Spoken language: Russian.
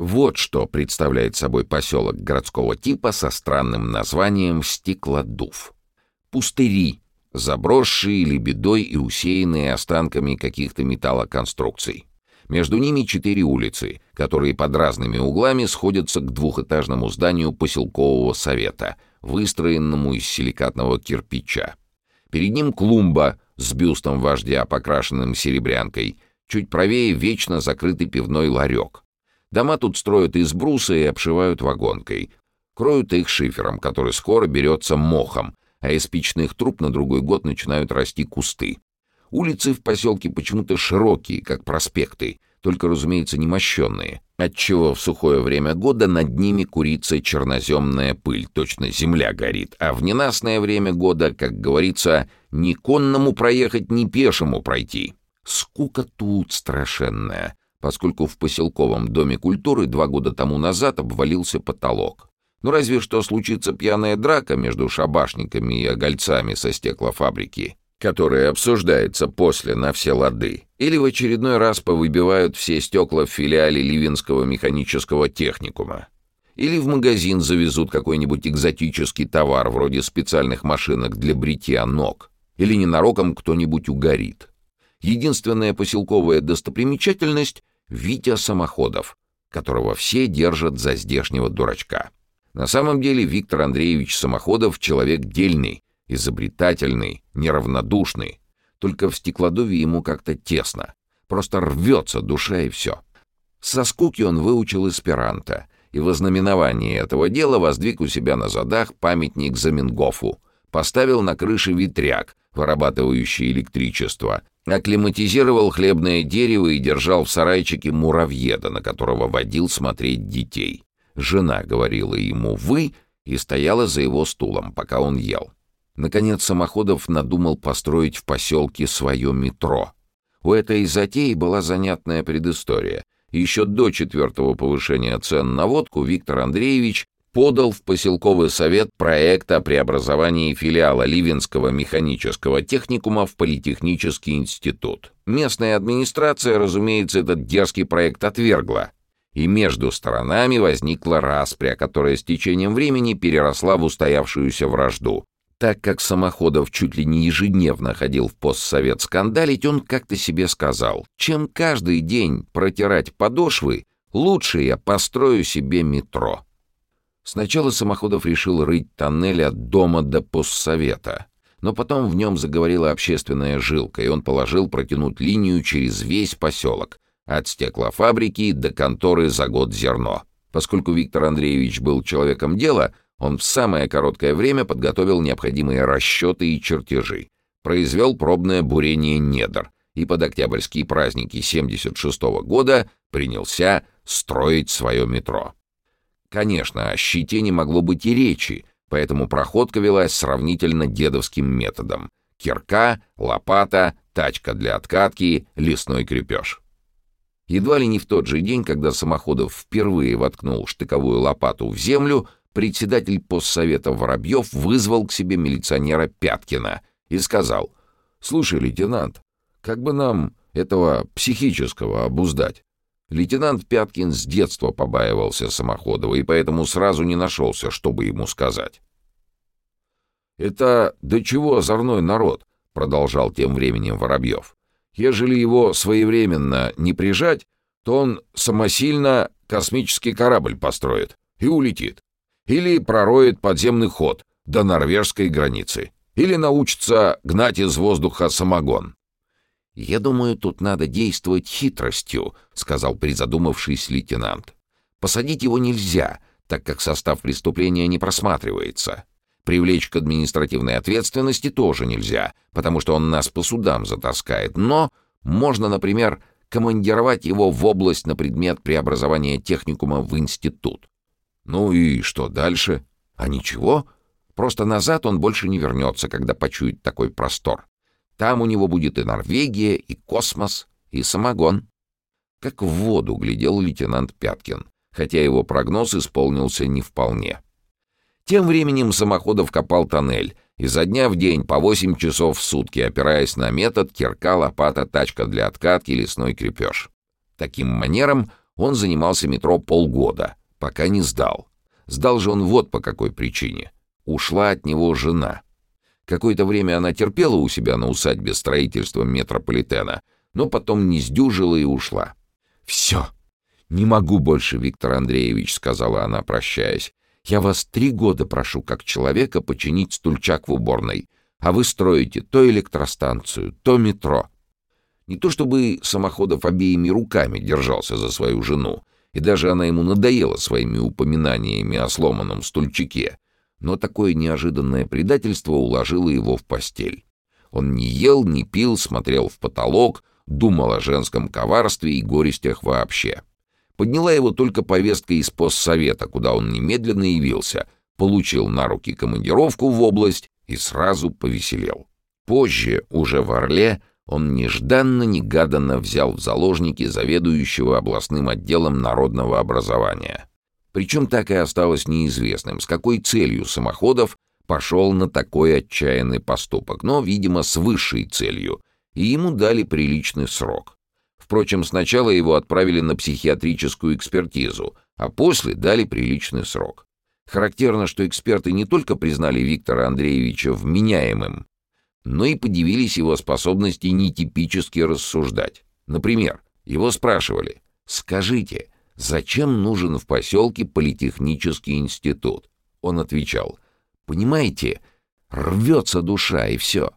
Вот что представляет собой поселок городского типа со странным названием Стеклодув. Пустыри, забросшие лебедой и усеянные останками каких-то металлоконструкций. Между ними четыре улицы, которые под разными углами сходятся к двухэтажному зданию поселкового совета, выстроенному из силикатного кирпича. Перед ним клумба с бюстом вождя, покрашенным серебрянкой, чуть правее вечно закрытый пивной ларек. Дома тут строят из бруса и обшивают вагонкой. Кроют их шифером, который скоро берется мохом, а из печных труб на другой год начинают расти кусты. Улицы в поселке почему-то широкие, как проспекты, только, разумеется, не мощенные, отчего в сухое время года над ними курится черноземная пыль, точно земля горит, а в ненастное время года, как говорится, ни конному проехать, ни пешему пройти. Скука тут страшенная, поскольку в поселковом доме культуры два года тому назад обвалился потолок. Ну разве что случится пьяная драка между шабашниками и огольцами со стеклофабрики, которая обсуждается после на все лады, или в очередной раз повыбивают все стекла в филиале Ливинского механического техникума. Или в магазин завезут какой-нибудь экзотический товар, вроде специальных машинок для бритья ног. Или ненароком кто-нибудь угорит. Единственная поселковая достопримечательность — Витя Самоходов, которого все держат за здешнего дурачка. На самом деле Виктор Андреевич Самоходов — человек дельный, изобретательный, неравнодушный. Только в стеклодуве ему как-то тесно. Просто рвется душа и все. Со скуки он выучил эсперанто, и в ознаменовании этого дела воздвиг у себя на задах памятник Замингофу, поставил на крыше ветряк, вырабатывающий электричество, акклиматизировал хлебное дерево и держал в сарайчике муравьеда, на которого водил смотреть детей. Жена говорила ему «вы» и стояла за его стулом, пока он ел. Наконец Самоходов надумал построить в поселке свое метро. У этой затеи была занятная предыстория. Еще до четвертого повышения цен на водку Виктор Андреевич подал в поселковый совет проект о преобразовании филиала Ливенского механического техникума в Политехнический институт. Местная администрация, разумеется, этот дерзкий проект отвергла, и между сторонами возникла распря, которая с течением времени переросла в устоявшуюся вражду. Так как Самоходов чуть ли не ежедневно ходил в постсовет скандалить, он как-то себе сказал, чем каждый день протирать подошвы, лучше я построю себе метро. Сначала Самоходов решил рыть тоннель от дома до постсовета, но потом в нем заговорила общественная жилка, и он положил протянуть линию через весь поселок, от стеклофабрики до конторы за год зерно. Поскольку Виктор Андреевич был человеком дела, он в самое короткое время подготовил необходимые расчеты и чертежи, произвел пробное бурение недр и под октябрьские праздники 76 -го года принялся строить свое метро. Конечно, о щите не могло быть и речи, поэтому проходка велась сравнительно дедовским методом. Кирка, лопата, тачка для откатки, лесной крепеж. Едва ли не в тот же день, когда Самоходов впервые воткнул штыковую лопату в землю, председатель постсовета Воробьев вызвал к себе милиционера Пяткина и сказал, «Слушай, лейтенант, как бы нам этого психического обуздать?» Лейтенант Пяткин с детства побаивался Самоходова и поэтому сразу не нашелся, чтобы ему сказать. «Это до чего озорной народ?» — продолжал тем временем Воробьев. «Ежели его своевременно не прижать, то он самосильно космический корабль построит и улетит. Или пророет подземный ход до норвежской границы. Или научится гнать из воздуха самогон. «Я думаю, тут надо действовать хитростью», — сказал призадумавшись лейтенант. «Посадить его нельзя, так как состав преступления не просматривается. Привлечь к административной ответственности тоже нельзя, потому что он нас по судам затаскает. Но можно, например, командировать его в область на предмет преобразования техникума в институт. Ну и что дальше? А ничего. Просто назад он больше не вернется, когда почует такой простор. Там у него будет и Норвегия, и космос, и самогон. Как в воду глядел лейтенант Пяткин, хотя его прогноз исполнился не вполне. Тем временем Самоходов копал тоннель, изо дня в день по 8 часов в сутки, опираясь на метод кирка, лопата, тачка для откатки, лесной крепеж. Таким манером Он занимался метро полгода, пока не сдал. Сдал же он вот по какой причине. Ушла от него жена. Какое-то время она терпела у себя на усадьбе строительства метрополитена, но потом не сдюжила и ушла. «Все, не могу больше, Виктор Андреевич», — сказала она, прощаясь. «Я вас три года прошу, как человека, починить стульчак в уборной, а вы строите то электростанцию, то метро». Не то чтобы Самоходов обеими руками держался за свою жену, и даже она ему надоела своими упоминаниями о сломанном стульчике, но такое неожиданное предательство уложило его в постель. Он не ел, не пил, смотрел в потолок, думал о женском коварстве и горестях вообще. Подняла его только повестка из постсовета, куда он немедленно явился, получил на руки командировку в область и сразу повеселел. Позже, уже в Орле, он нежданно-негаданно взял в заложники заведующего областным отделом народного образования. Причем так и осталось неизвестным, с какой целью Самоходов пошел на такой отчаянный поступок, но, видимо, с высшей целью, и ему дали приличный срок. Впрочем, сначала его отправили на психиатрическую экспертизу, а после дали приличный срок. Характерно, что эксперты не только признали Виктора Андреевича вменяемым, но и подивились его способности нетипически рассуждать. Например, его спрашивали «Скажите, зачем нужен в поселке политехнический институт?» Он отвечал «Понимаете, рвется душа и все.